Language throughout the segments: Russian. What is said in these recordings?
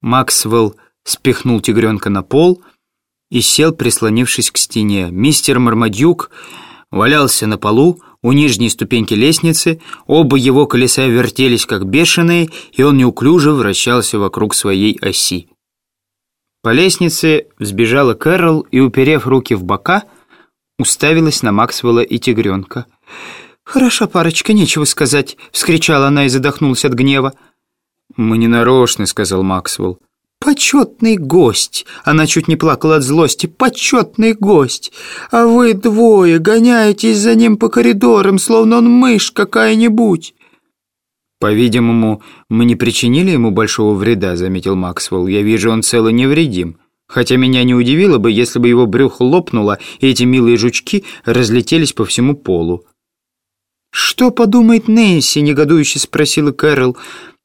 Максвелл спихнул тигренка на пол и сел, прислонившись к стене. Мистер Мармадюк валялся на полу у нижней ступеньки лестницы, оба его колеса вертелись как бешеные, и он неуклюже вращался вокруг своей оси. По лестнице взбежала Кэрол и, уперев руки в бока, уставилась на Максвелла и тигренка. «Хороша парочка, нечего сказать», — вскричала она и задохнулась от гнева. «Мы не нарочно», — сказал Максвелл. «Почетный гость!» Она чуть не плакала от злости. «Почетный гость! А вы двое гоняетесь за ним по коридорам, словно он мышь какая-нибудь!» «По-видимому, мы не причинили ему большого вреда», — заметил Максвелл. «Я вижу, он цел и невредим. Хотя меня не удивило бы, если бы его брюхо лопнуло, и эти милые жучки разлетелись по всему полу». «Что подумает Нэнси?» — негодующе спросила Кэрол.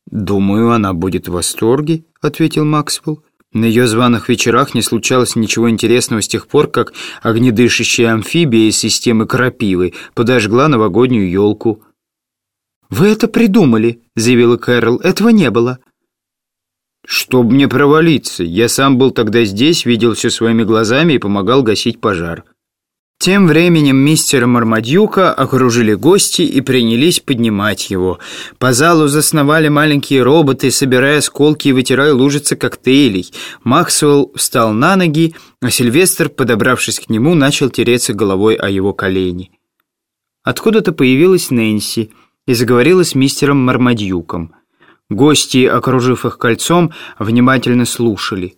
«Думаю, она будет в восторге», — ответил Максвелл. На ее званых вечерах не случалось ничего интересного с тех пор, как огнедышащая амфибия из системы крапивы подожгла новогоднюю елку. «Вы это придумали», — заявила Кэрол. «Этого не было». «Чтоб мне провалиться. Я сам был тогда здесь, видел все своими глазами и помогал гасить пожар». Тем временем мистера Мармадюка окружили гости и принялись поднимать его. По залу засновали маленькие роботы, собирая осколки и вытирая лужицы коктейлей. Максвелл встал на ноги, а Сильвестр, подобравшись к нему, начал тереться головой о его колени. Откуда-то появилась Нэнси и заговорила с мистером Мармадюком. Гости, окружив их кольцом, внимательно слушали.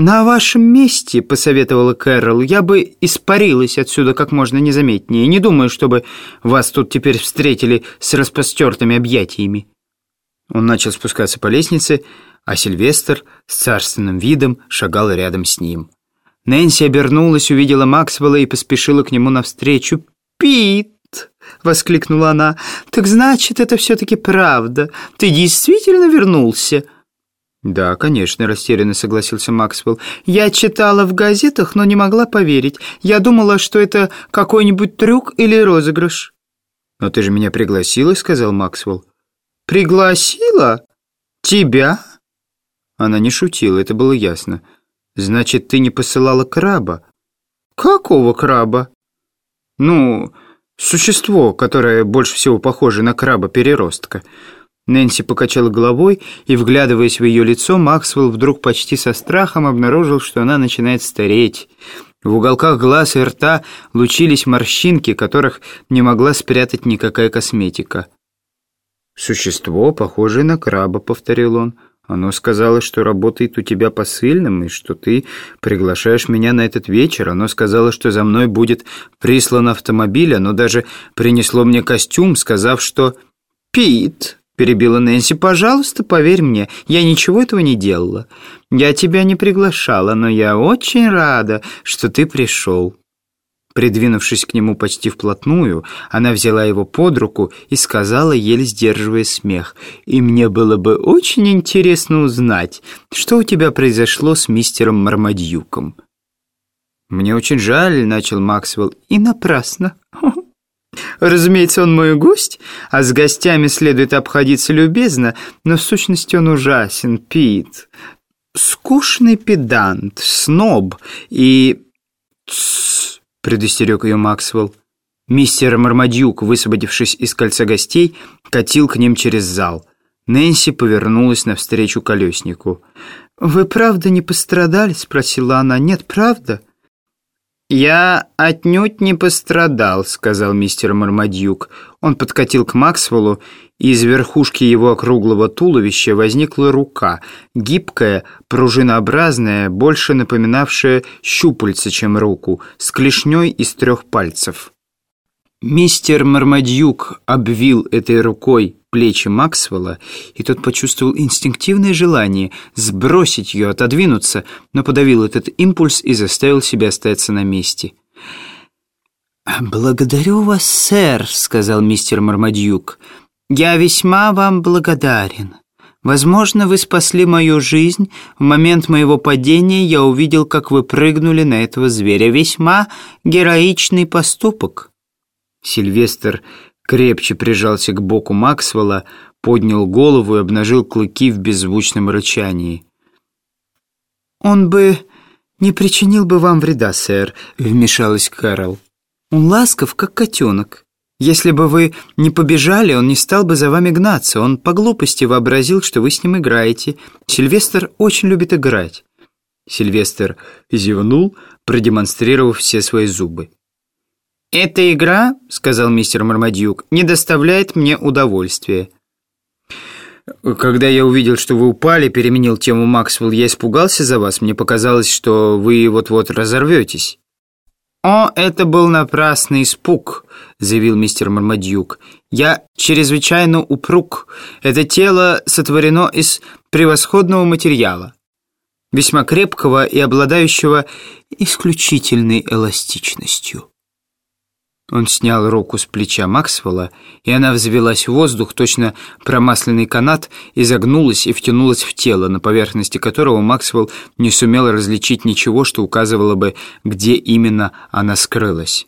«На вашем месте, — посоветовала Кэрол, — я бы испарилась отсюда как можно незаметнее. Не думаю, чтобы вас тут теперь встретили с распростертыми объятиями». Он начал спускаться по лестнице, а Сильвестр с царственным видом шагал рядом с ним. Нэнси обернулась, увидела Максвелла и поспешила к нему навстречу. «Пит!» — воскликнула она. «Так значит, это все-таки правда. Ты действительно вернулся?» «Да, конечно», — растерянно согласился Максвелл. «Я читала в газетах, но не могла поверить. Я думала, что это какой-нибудь трюк или розыгрыш». «Но ты же меня пригласила», — сказал Максвелл. «Пригласила? Тебя?» Она не шутила, это было ясно. «Значит, ты не посылала краба?» «Какого краба?» «Ну, существо, которое больше всего похоже на краба-переростка». Нэнси покачала головой, и, вглядываясь в ее лицо, Максвелл вдруг почти со страхом обнаружил, что она начинает стареть. В уголках глаз и рта лучились морщинки, которых не могла спрятать никакая косметика. «Существо, похожее на краба», — повторил он. «Оно сказало, что работает у тебя посыльным, и что ты приглашаешь меня на этот вечер. Оно сказало, что за мной будет прислан автомобиль. Оно даже принесло мне костюм, сказав, что...» «Пит!» Перебила Нэнси. «Пожалуйста, поверь мне, я ничего этого не делала. Я тебя не приглашала, но я очень рада, что ты пришел». Придвинувшись к нему почти вплотную, она взяла его под руку и сказала, еле сдерживая смех, «И мне было бы очень интересно узнать, что у тебя произошло с мистером Мармадьюком». «Мне очень жаль», — начал Максвелл, — «и напрасно». Разумеется, он мой гость, а с гостями следует обходиться любезно, но в сущности он ужасен, Пит. Скучный педант, сноб и... Тссс, предостерег ее Максвелл. Мистер Мармадюк, высвободившись из кольца гостей, катил к ним через зал. Нэнси повернулась навстречу колеснику. «Вы правда не пострадали?» — спросила она. «Нет, правда?» «Я отнюдь не пострадал», — сказал мистер Мармадьюк. Он подкатил к Максвеллу, и из верхушки его округлого туловища возникла рука, гибкая, пружинообразная, больше напоминавшая щупальце, чем руку, с клешней из трех пальцев. Мистер Мармадьюк обвил этой рукой плечи Максвелла, и тот почувствовал инстинктивное желание сбросить ее, отодвинуться, но подавил этот импульс и заставил себя остаться на месте. «Благодарю вас, сэр», — сказал мистер Мармадьюк. «Я весьма вам благодарен. Возможно, вы спасли мою жизнь. В момент моего падения я увидел, как вы прыгнули на этого зверя. Весьма героичный поступок». Сильвестр крепче прижался к боку Максвелла, поднял голову и обнажил клыки в беззвучном рычании. «Он бы не причинил бы вам вреда, сэр», — вмешалась Кэрол. «Он ласков, как котенок. Если бы вы не побежали, он не стал бы за вами гнаться. Он по глупости вообразил, что вы с ним играете. Сильвестр очень любит играть». Сильвестр зевнул, продемонстрировав все свои зубы. «Эта игра, — сказал мистер Мармадюк, — не доставляет мне удовольствия». «Когда я увидел, что вы упали, переменил тему Максвелл, я испугался за вас. Мне показалось, что вы вот-вот разорветесь». «О, это был напрасный испуг», — заявил мистер Мармадюк. «Я чрезвычайно упруг. Это тело сотворено из превосходного материала, весьма крепкого и обладающего исключительной эластичностью». Он снял руку с плеча Максвелла, и она взвелась в воздух, точно промасленный канат, изогнулась и втянулась в тело, на поверхности которого Максвелл не сумел различить ничего, что указывало бы, где именно она скрылась.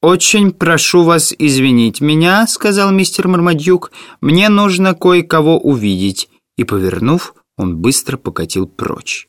«Очень прошу вас извинить меня», — сказал мистер Мармадюк. «Мне нужно кое-кого увидеть». И, повернув, он быстро покатил прочь.